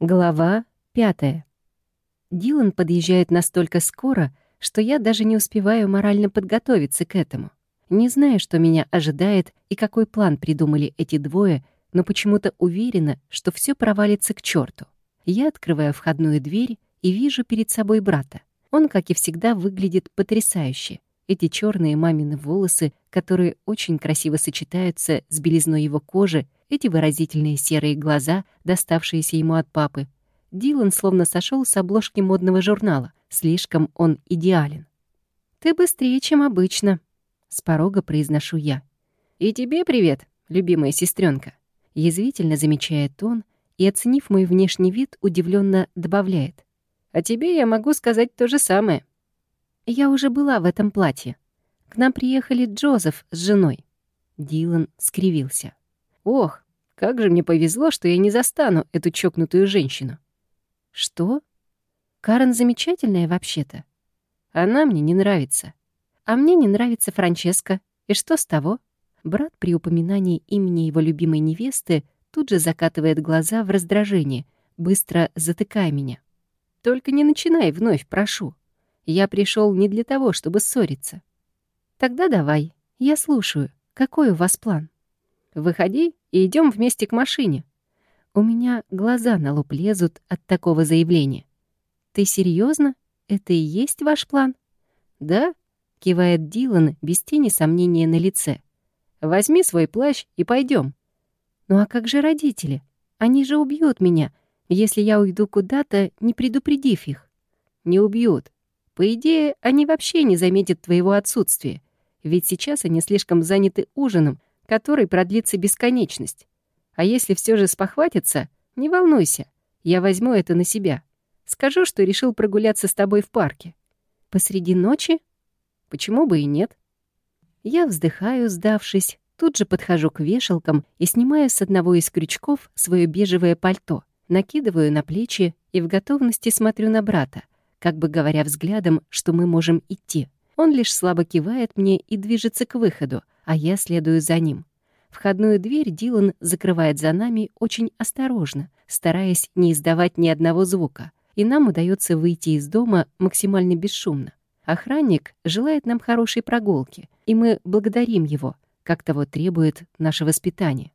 Глава пятая. Дилан подъезжает настолько скоро, что я даже не успеваю морально подготовиться к этому. Не знаю, что меня ожидает и какой план придумали эти двое, но почему-то уверена, что все провалится к черту. Я открываю входную дверь и вижу перед собой брата. Он, как и всегда, выглядит потрясающе. Эти черные мамины волосы, которые очень красиво сочетаются с белизной его кожи, эти выразительные серые глаза, доставшиеся ему от папы. Дилан словно сошел с обложки модного журнала. Слишком он идеален. «Ты быстрее, чем обычно», — с порога произношу я. «И тебе привет, любимая сестренка. язвительно замечает он и, оценив мой внешний вид, удивленно добавляет. «А тебе я могу сказать то же самое». Я уже была в этом платье. К нам приехали Джозеф с женой. Дилан скривился. Ох, как же мне повезло, что я не застану эту чокнутую женщину. Что? Карен замечательная вообще-то. Она мне не нравится. А мне не нравится Франческа. И что с того? Брат при упоминании имени его любимой невесты тут же закатывает глаза в раздражении, быстро затыкая меня. «Только не начинай вновь, прошу. Я пришел не для того, чтобы ссориться». «Тогда давай, я слушаю. Какой у вас план?» «Выходи и идем вместе к машине». У меня глаза на лоб лезут от такого заявления. «Ты серьезно? Это и есть ваш план?» «Да», — кивает Дилан без тени сомнения на лице. «Возьми свой плащ и пойдем. «Ну а как же родители? Они же убьют меня, если я уйду куда-то, не предупредив их». «Не убьют. По идее, они вообще не заметят твоего отсутствия, ведь сейчас они слишком заняты ужином, который продлится бесконечность. А если все же спохватится, не волнуйся, я возьму это на себя. Скажу, что решил прогуляться с тобой в парке. Посреди ночи? Почему бы и нет? Я вздыхаю, сдавшись, тут же подхожу к вешалкам и снимаю с одного из крючков свое бежевое пальто, накидываю на плечи и в готовности смотрю на брата, как бы говоря взглядом, что мы можем идти. Он лишь слабо кивает мне и движется к выходу, а я следую за ним. Входную дверь Дилан закрывает за нами очень осторожно, стараясь не издавать ни одного звука, и нам удается выйти из дома максимально бесшумно. Охранник желает нам хорошей прогулки, и мы благодарим его, как того требует наше воспитание.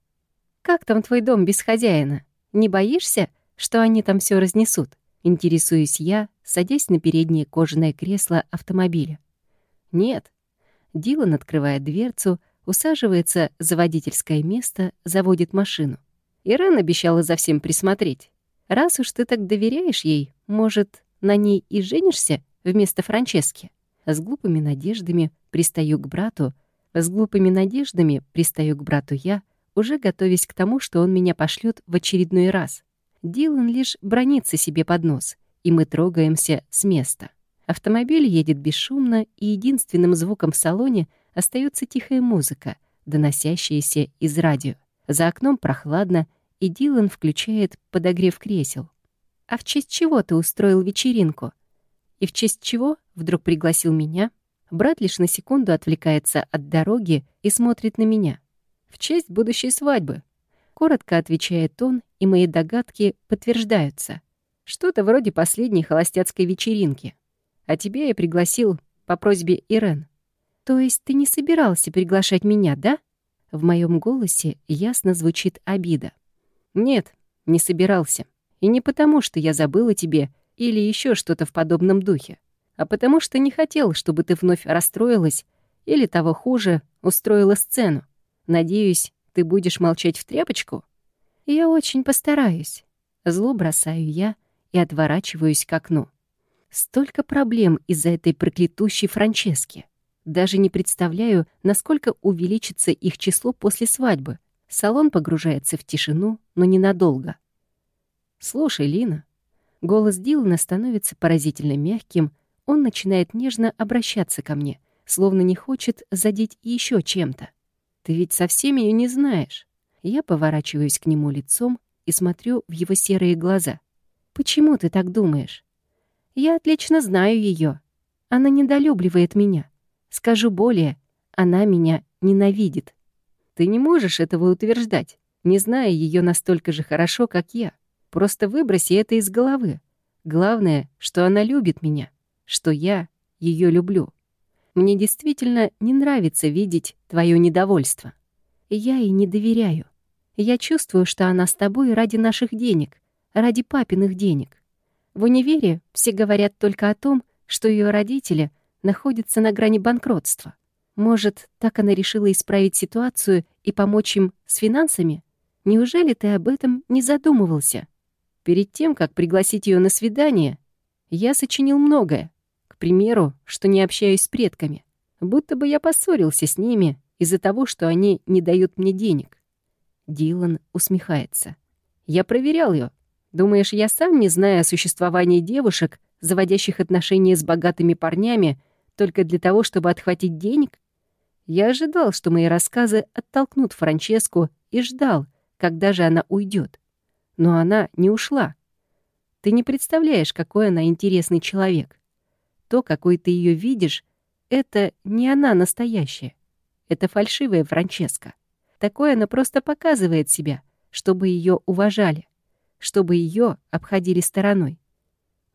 «Как там твой дом без хозяина? Не боишься, что они там все разнесут?» Интересуюсь я, садясь на переднее кожаное кресло автомобиля. «Нет, Дилан открывает дверцу, усаживается за водительское место, заводит машину. Ирен обещала за всем присмотреть. Раз уж ты так доверяешь ей, может, на ней и женишься вместо Франчески? С глупыми надеждами пристаю к брату, с глупыми надеждами пристаю к брату я, уже готовясь к тому, что он меня пошлет в очередной раз. Дилан лишь бронится себе под нос, и мы трогаемся с места. Автомобиль едет бесшумно, и единственным звуком в салоне остается тихая музыка, доносящаяся из радио. За окном прохладно, и Дилан включает подогрев кресел. «А в честь чего ты устроил вечеринку?» «И в честь чего?» — вдруг пригласил меня. Брат лишь на секунду отвлекается от дороги и смотрит на меня. «В честь будущей свадьбы», — коротко отвечает он, и мои догадки подтверждаются. Что-то вроде последней холостяцкой вечеринки. А тебя я пригласил по просьбе Ирен. То есть ты не собирался приглашать меня, да? В моем голосе ясно звучит обида. Нет, не собирался. И не потому, что я забыл о тебе или еще что-то в подобном духе, а потому что не хотел, чтобы ты вновь расстроилась или, того хуже, устроила сцену. Надеюсь, ты будешь молчать в тряпочку? Я очень постараюсь. Зло бросаю я и отворачиваюсь к окну. Столько проблем из-за этой проклятущей Франчески. Даже не представляю, насколько увеличится их число после свадьбы. Салон погружается в тишину, но ненадолго. «Слушай, Лина». Голос Дилана становится поразительно мягким, он начинает нежно обращаться ко мне, словно не хочет задеть еще чем-то. «Ты ведь совсем ее не знаешь». Я поворачиваюсь к нему лицом и смотрю в его серые глаза. «Почему ты так думаешь?» Я отлично знаю ее. Она недолюбливает меня. Скажу более, она меня ненавидит. Ты не можешь этого утверждать, не зная ее настолько же хорошо, как я. Просто выброси это из головы. Главное, что она любит меня, что я ее люблю. Мне действительно не нравится видеть твое недовольство. Я ей не доверяю. Я чувствую, что она с тобой ради наших денег, ради папиных денег. В универе все говорят только о том, что ее родители находятся на грани банкротства. Может, так она решила исправить ситуацию и помочь им с финансами? Неужели ты об этом не задумывался? Перед тем, как пригласить ее на свидание, я сочинил многое. К примеру, что не общаюсь с предками. Будто бы я поссорился с ними из-за того, что они не дают мне денег. Дилан усмехается. Я проверял ее. Думаешь, я сам не знаю о существовании девушек, заводящих отношения с богатыми парнями, только для того, чтобы отхватить денег? Я ожидал, что мои рассказы оттолкнут Франческу и ждал, когда же она уйдет. Но она не ушла. Ты не представляешь, какой она интересный человек. То, какой ты ее видишь, это не она настоящая. Это фальшивая Франческа. Такое она просто показывает себя, чтобы ее уважали чтобы ее обходили стороной.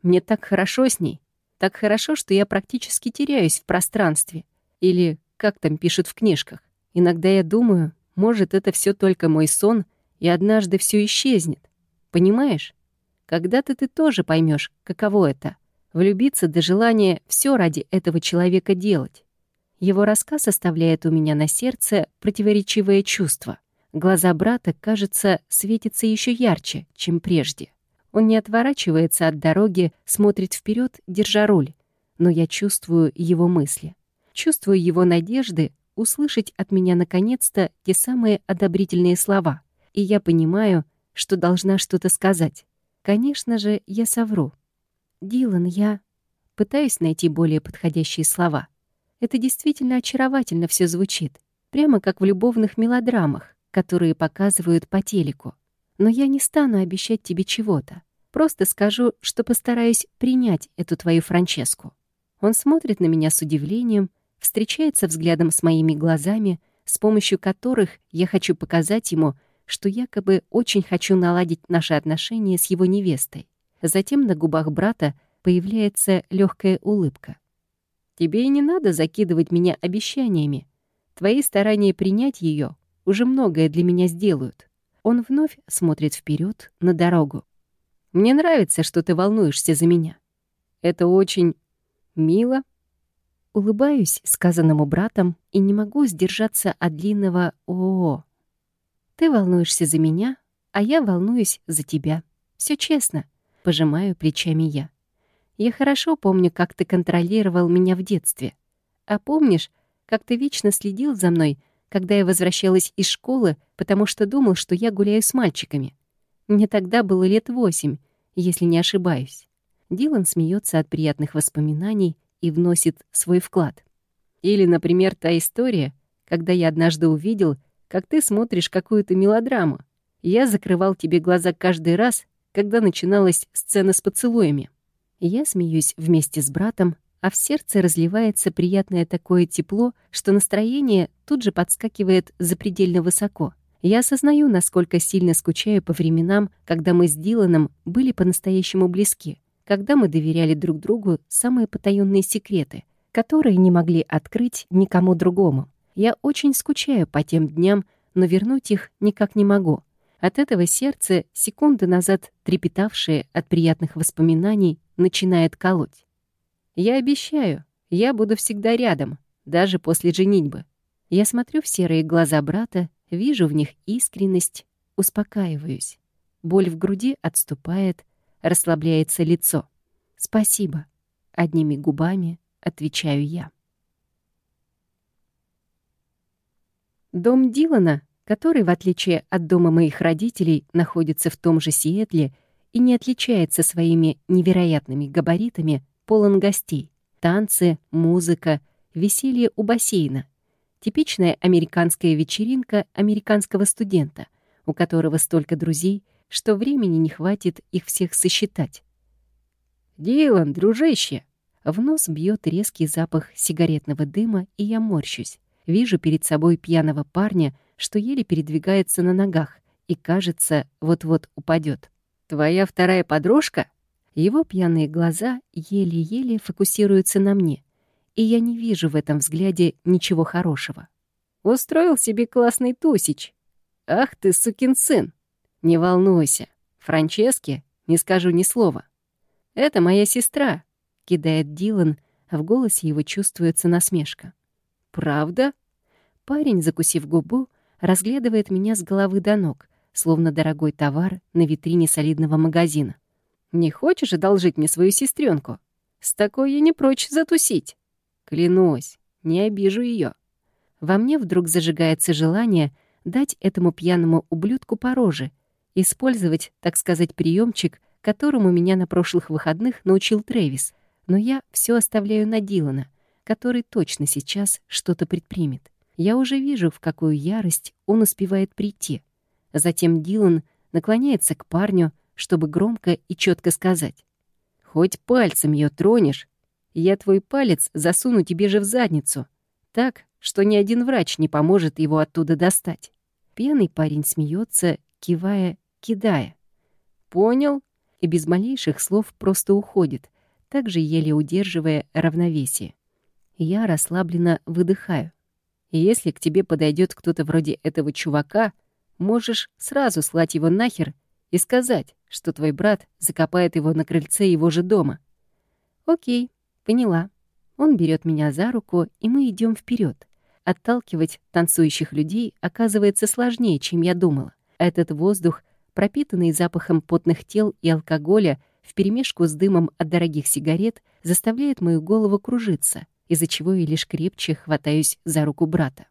Мне так хорошо с ней, так хорошо, что я практически теряюсь в пространстве. Или, как там пишут в книжках, иногда я думаю, может, это все только мой сон, и однажды все исчезнет. Понимаешь? Когда-то ты тоже поймешь, каково это — влюбиться до желания все ради этого человека делать. Его рассказ оставляет у меня на сердце противоречивое чувство — Глаза брата, кажется, светятся еще ярче, чем прежде. Он не отворачивается от дороги, смотрит вперед, держа руль. Но я чувствую его мысли. Чувствую его надежды услышать от меня наконец-то те самые одобрительные слова. И я понимаю, что должна что-то сказать. Конечно же, я совру. «Дилан, я...» Пытаюсь найти более подходящие слова. Это действительно очаровательно все звучит. Прямо как в любовных мелодрамах которые показывают по телеку. Но я не стану обещать тебе чего-то. Просто скажу, что постараюсь принять эту твою Франческу. Он смотрит на меня с удивлением, встречается взглядом с моими глазами, с помощью которых я хочу показать ему, что якобы очень хочу наладить наши отношения с его невестой. Затем на губах брата появляется легкая улыбка. «Тебе и не надо закидывать меня обещаниями. Твои старания принять ее уже многое для меня сделают. Он вновь смотрит вперед на дорогу. Мне нравится, что ты волнуешься за меня. Это очень мило. Улыбаюсь сказанному братом и не могу сдержаться от длинного «О-о-о». Ты волнуешься за меня, а я волнуюсь за тебя. Все честно. Пожимаю плечами я. Я хорошо помню, как ты контролировал меня в детстве. А помнишь, как ты вечно следил за мной, когда я возвращалась из школы, потому что думал, что я гуляю с мальчиками. Мне тогда было лет восемь, если не ошибаюсь. Дилан смеется от приятных воспоминаний и вносит свой вклад. Или, например, та история, когда я однажды увидел, как ты смотришь какую-то мелодраму. Я закрывал тебе глаза каждый раз, когда начиналась сцена с поцелуями. Я смеюсь вместе с братом, а в сердце разливается приятное такое тепло, что настроение тут же подскакивает запредельно высоко. Я осознаю, насколько сильно скучаю по временам, когда мы с Диланом были по-настоящему близки, когда мы доверяли друг другу самые потаённые секреты, которые не могли открыть никому другому. Я очень скучаю по тем дням, но вернуть их никак не могу. От этого сердце, секунды назад трепетавшее от приятных воспоминаний, начинает колоть. Я обещаю, я буду всегда рядом, даже после женитьбы. Я смотрю в серые глаза брата, вижу в них искренность, успокаиваюсь. Боль в груди отступает, расслабляется лицо. «Спасибо», — одними губами отвечаю я. Дом Дилана, который, в отличие от дома моих родителей, находится в том же Сиэтле и не отличается своими невероятными габаритами, полон гостей. Танцы, музыка, веселье у бассейна. Типичная американская вечеринка американского студента, у которого столько друзей, что времени не хватит их всех сосчитать. «Дилан, дружище!» В нос бьет резкий запах сигаретного дыма, и я морщусь. Вижу перед собой пьяного парня, что еле передвигается на ногах и, кажется, вот-вот упадет. «Твоя вторая подружка?» Его пьяные глаза еле-еле фокусируются на мне, и я не вижу в этом взгляде ничего хорошего. «Устроил себе классный тусич. Ах ты, сукин сын! Не волнуйся, Франческе не скажу ни слова. Это моя сестра», — кидает Дилан, а в голосе его чувствуется насмешка. «Правда?» Парень, закусив губу, разглядывает меня с головы до ног, словно дорогой товар на витрине солидного магазина. Не хочешь одолжить мне свою сестренку? С такой я не прочь затусить. Клянусь, не обижу ее. Во мне вдруг зажигается желание дать этому пьяному ублюдку по роже, использовать, так сказать, приемчик, которому меня на прошлых выходных научил Трэвис. Но я все оставляю на Дилана, который точно сейчас что-то предпримет. Я уже вижу, в какую ярость он успевает прийти. Затем Дилан наклоняется к парню, чтобы громко и четко сказать. «Хоть пальцем ее тронешь, я твой палец засуну тебе же в задницу, так, что ни один врач не поможет его оттуда достать». Пьяный парень смеется, кивая, кидая. «Понял?» и без малейших слов просто уходит, также еле удерживая равновесие. Я расслабленно выдыхаю. И если к тебе подойдет кто-то вроде этого чувака, можешь сразу слать его нахер и сказать, что твой брат закопает его на крыльце его же дома. Окей, поняла. Он берет меня за руку, и мы идем вперед. Отталкивать танцующих людей оказывается сложнее, чем я думала. Этот воздух, пропитанный запахом потных тел и алкоголя, вперемешку с дымом от дорогих сигарет, заставляет мою голову кружиться, из-за чего я лишь крепче хватаюсь за руку брата.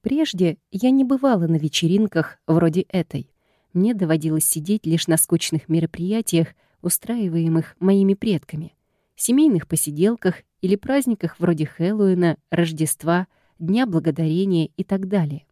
Прежде я не бывала на вечеринках вроде этой. Мне доводилось сидеть лишь на скучных мероприятиях, устраиваемых моими предками, семейных посиделках или праздниках вроде Хэллоуина, Рождества, Дня Благодарения и так далее.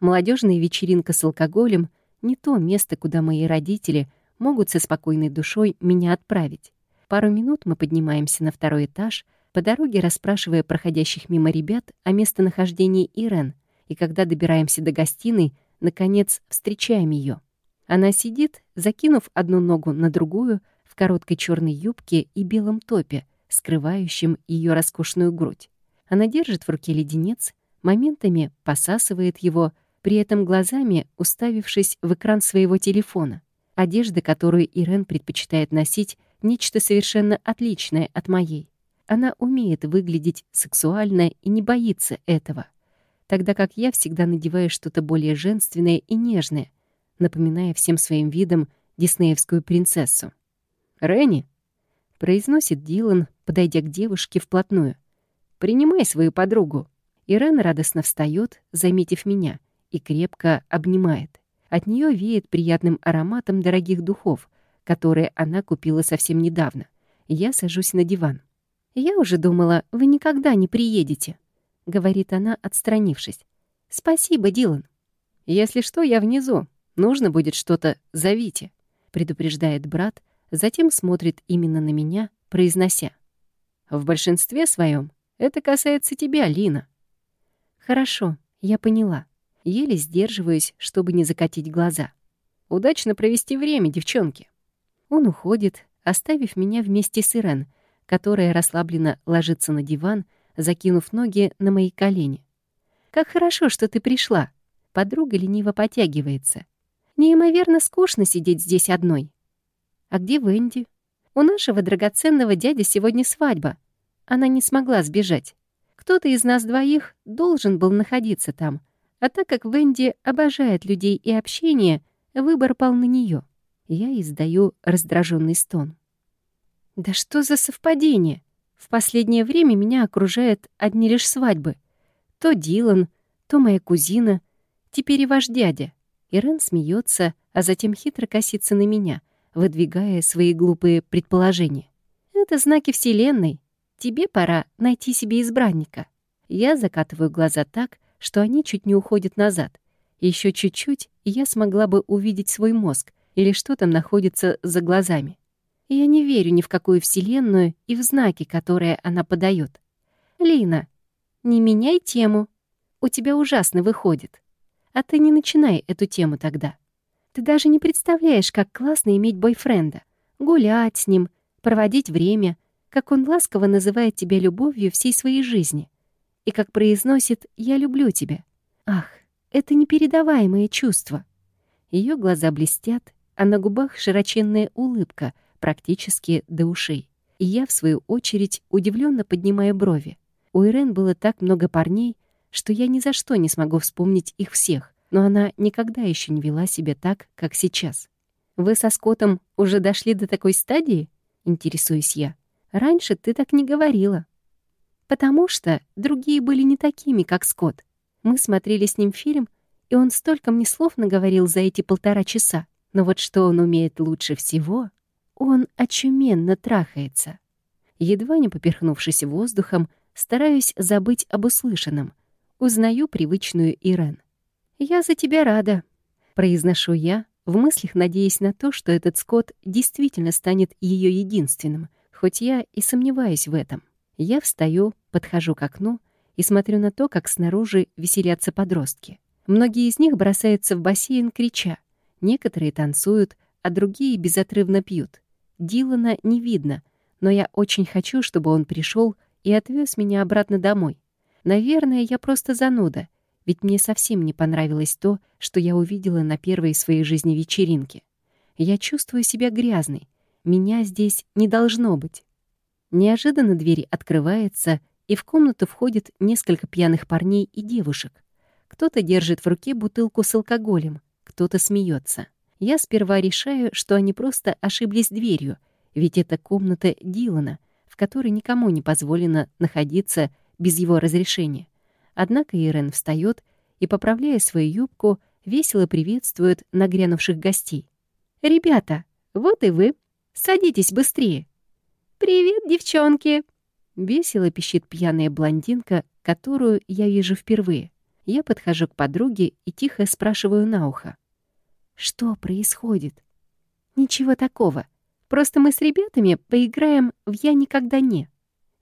Молодежная вечеринка с алкоголем — не то место, куда мои родители могут со спокойной душой меня отправить. Пару минут мы поднимаемся на второй этаж, по дороге расспрашивая проходящих мимо ребят о местонахождении Ирен, и когда добираемся до гостиной, наконец встречаем ее. Она сидит, закинув одну ногу на другую, в короткой черной юбке и белом топе, скрывающем ее роскошную грудь. Она держит в руке леденец, моментами посасывает его, при этом глазами уставившись в экран своего телефона. Одежда, которую Ирен предпочитает носить, нечто совершенно отличное от моей. Она умеет выглядеть сексуально и не боится этого, тогда как я всегда надеваю что-то более женственное и нежное, напоминая всем своим видом диснеевскую принцессу. «Ренни», — произносит Дилан, подойдя к девушке вплотную, — «принимай свою подругу». Ирен радостно встает, заметив меня, и крепко обнимает. От нее веет приятным ароматом дорогих духов, которые она купила совсем недавно. Я сажусь на диван. «Я уже думала, вы никогда не приедете», — говорит она, отстранившись. «Спасибо, Дилан. Если что, я внизу. Нужно будет что-то, зовите», — предупреждает брат, затем смотрит именно на меня, произнося. «В большинстве своем это касается тебя, Лина». «Хорошо, я поняла. Еле сдерживаюсь, чтобы не закатить глаза. Удачно провести время, девчонки». Он уходит, оставив меня вместе с Ирен, которая расслабленно ложится на диван, закинув ноги на мои колени. «Как хорошо, что ты пришла!» Подруга лениво потягивается. Неимоверно скучно сидеть здесь одной. А где Венди? У нашего драгоценного дяди сегодня свадьба. Она не смогла сбежать. Кто-то из нас двоих должен был находиться там. А так как Венди обожает людей и общение, выбор пал на нее. Я издаю раздраженный стон. Да что за совпадение? В последнее время меня окружают одни лишь свадьбы. То Дилан, то моя кузина, теперь и ваш дядя. Ирен смеется, а затем хитро косится на меня, выдвигая свои глупые предположения. «Это знаки Вселенной. Тебе пора найти себе избранника». Я закатываю глаза так, что они чуть не уходят назад. Еще чуть-чуть, и я смогла бы увидеть свой мозг или что там находится за глазами. Я не верю ни в какую Вселенную и в знаки, которые она подает. «Лина, не меняй тему. У тебя ужасно выходит. А ты не начинай эту тему тогда. Ты даже не представляешь, как классно иметь бойфренда. Гулять с ним, проводить время, как он ласково называет тебя любовью всей своей жизни. И как произносит «я люблю тебя». Ах, это непередаваемое чувство. Ее глаза блестят, а на губах широченная улыбка, практически до ушей. И я, в свою очередь, удивленно поднимаю брови. У Ирен было так много парней, что я ни за что не смогу вспомнить их всех, но она никогда еще не вела себя так, как сейчас. «Вы со Скоттом уже дошли до такой стадии?» — интересуюсь я. «Раньше ты так не говорила». «Потому что другие были не такими, как Скотт. Мы смотрели с ним фильм, и он столько мне слов наговорил за эти полтора часа. Но вот что он умеет лучше всего, он очуменно трахается. Едва не поперхнувшись воздухом, стараюсь забыть об услышанном. Узнаю привычную Ирен. «Я за тебя рада», — произношу я, в мыслях надеясь на то, что этот скот действительно станет ее единственным, хоть я и сомневаюсь в этом. Я встаю, подхожу к окну и смотрю на то, как снаружи веселятся подростки. Многие из них бросаются в бассейн, крича. Некоторые танцуют, а другие безотрывно пьют. Дилана не видно, но я очень хочу, чтобы он пришел и отвез меня обратно домой. Наверное, я просто зануда, ведь мне совсем не понравилось то, что я увидела на первой своей жизни вечеринке. Я чувствую себя грязной. Меня здесь не должно быть. Неожиданно дверь открывается, и в комнату входит несколько пьяных парней и девушек. Кто-то держит в руке бутылку с алкоголем, кто-то смеется. Я сперва решаю, что они просто ошиблись дверью, ведь это комната Дилана, в которой никому не позволено находиться без его разрешения. Однако Ирен встает и, поправляя свою юбку, весело приветствует нагрянувших гостей. «Ребята, вот и вы. Садитесь быстрее». «Привет, девчонки!» Весело пищит пьяная блондинка, которую я вижу впервые. Я подхожу к подруге и тихо спрашиваю на ухо. «Что происходит?» «Ничего такого. Просто мы с ребятами поиграем в «Я никогда не».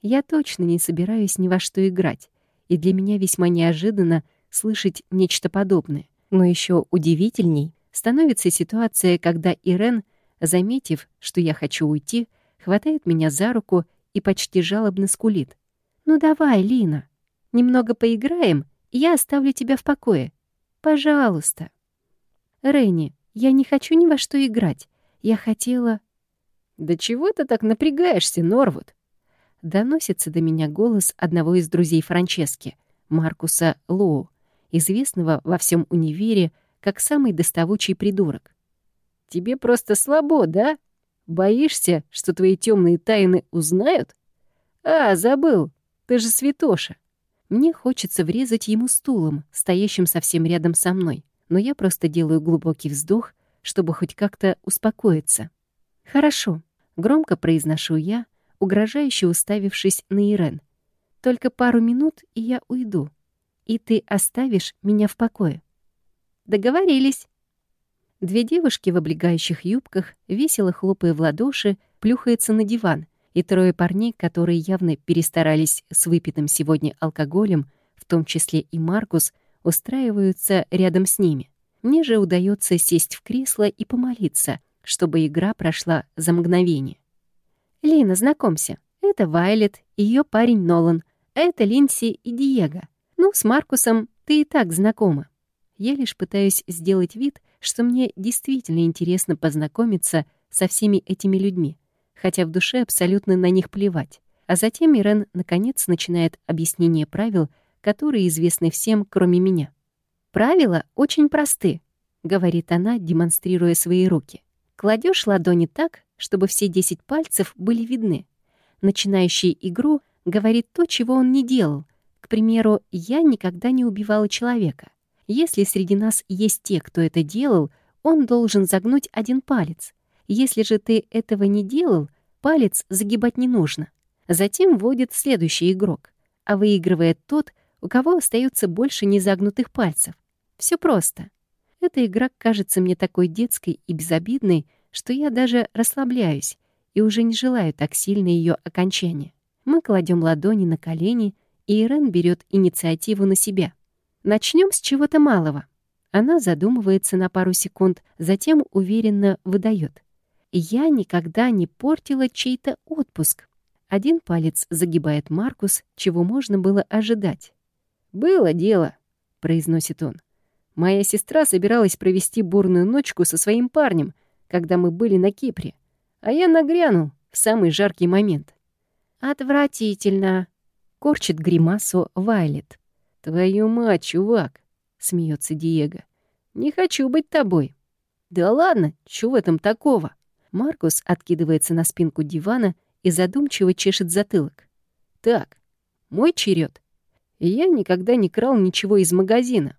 Я точно не собираюсь ни во что играть и для меня весьма неожиданно слышать нечто подобное. Но еще удивительней становится ситуация, когда Ирен, заметив, что я хочу уйти, хватает меня за руку и почти жалобно скулит. «Ну давай, Лина, немного поиграем, и я оставлю тебя в покое. Пожалуйста». «Ренни, я не хочу ни во что играть. Я хотела...» «Да чего ты так напрягаешься, Норвуд?» доносится до меня голос одного из друзей Франчески, Маркуса Лоу, известного во всем универе как самый доставучий придурок. «Тебе просто слабо, да? Боишься, что твои темные тайны узнают? А, забыл, ты же святоша!» Мне хочется врезать ему стулом, стоящим совсем рядом со мной, но я просто делаю глубокий вздох, чтобы хоть как-то успокоиться. «Хорошо», — громко произношу я, угрожающе уставившись на Ирен. «Только пару минут, и я уйду. И ты оставишь меня в покое». «Договорились». Две девушки в облегающих юбках, весело хлопая в ладоши, плюхаются на диван, и трое парней, которые явно перестарались с выпитым сегодня алкоголем, в том числе и Маркус, устраиваются рядом с ними. Мне же удается сесть в кресло и помолиться, чтобы игра прошла за мгновение. «Лина, знакомься, это Вайлет, ее парень Нолан, а это Линси и Диего. Ну, с Маркусом ты и так знакома». Я лишь пытаюсь сделать вид, что мне действительно интересно познакомиться со всеми этими людьми, хотя в душе абсолютно на них плевать. А затем Ирен, наконец, начинает объяснение правил, которые известны всем, кроме меня. «Правила очень просты», — говорит она, демонстрируя свои руки. Кладешь ладони так, чтобы все десять пальцев были видны. Начинающий игру говорит то, чего он не делал. К примеру, я никогда не убивала человека. Если среди нас есть те, кто это делал, он должен загнуть один палец. Если же ты этого не делал, палец загибать не нужно. Затем вводит следующий игрок, а выигрывает тот, у кого остается больше незагнутых пальцев. Все просто. Эта игра кажется мне такой детской и безобидной, что я даже расслабляюсь и уже не желаю так сильно ее окончания. Мы кладем ладони на колени, и Ирен берет инициативу на себя. Начнем с чего-то малого. Она задумывается на пару секунд, затем уверенно выдает. «Я никогда не портила чей-то отпуск». Один палец загибает Маркус, чего можно было ожидать. «Было дело», — произносит он. «Моя сестра собиралась провести бурную ночку со своим парнем, когда мы были на Кипре, а я нагрянул в самый жаркий момент». «Отвратительно», — корчит гримасу Вайлет. «Твою мать, чувак!» — смеется Диего. «Не хочу быть тобой». «Да ладно, чего в этом такого?» Маркус откидывается на спинку дивана и задумчиво чешет затылок. «Так, мой черед. Я никогда не крал ничего из магазина».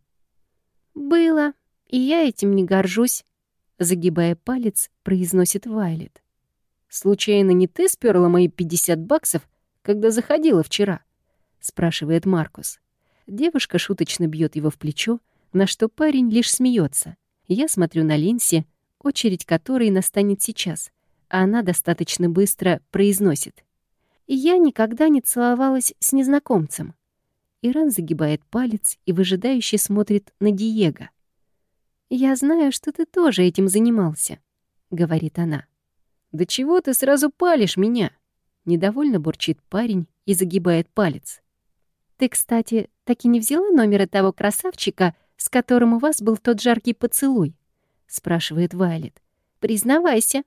«Было, и я этим не горжусь», — загибая палец, произносит Вайлет. «Случайно не ты сперла мои 50 баксов, когда заходила вчера?» — спрашивает Маркус. Девушка шуточно бьет его в плечо, на что парень лишь смеется. Я смотрю на Линси, очередь которой настанет сейчас, а она достаточно быстро произносит. «И я никогда не целовалась с незнакомцем». Иран загибает палец и выжидающе смотрит на Диего. «Я знаю, что ты тоже этим занимался», — говорит она. «Да чего ты сразу палишь меня?» Недовольно бурчит парень и загибает палец. «Ты, кстати, так и не взяла номера того красавчика, с которым у вас был тот жаркий поцелуй?» — спрашивает Вайлет. «Признавайся».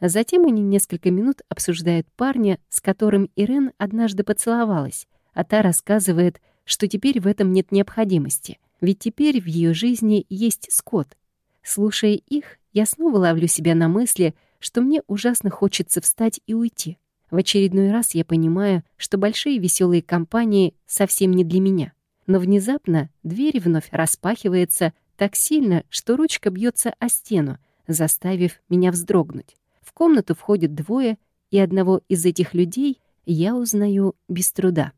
Затем они несколько минут обсуждают парня, с которым Ирен однажды поцеловалась, а та рассказывает, что теперь в этом нет необходимости, ведь теперь в ее жизни есть Скотт. Слушая их, я снова ловлю себя на мысли, что мне ужасно хочется встать и уйти. В очередной раз я понимаю, что большие веселые компании совсем не для меня. Но внезапно дверь вновь распахивается так сильно, что ручка бьется о стену, заставив меня вздрогнуть. В комнату входят двое, и одного из этих людей я узнаю без труда.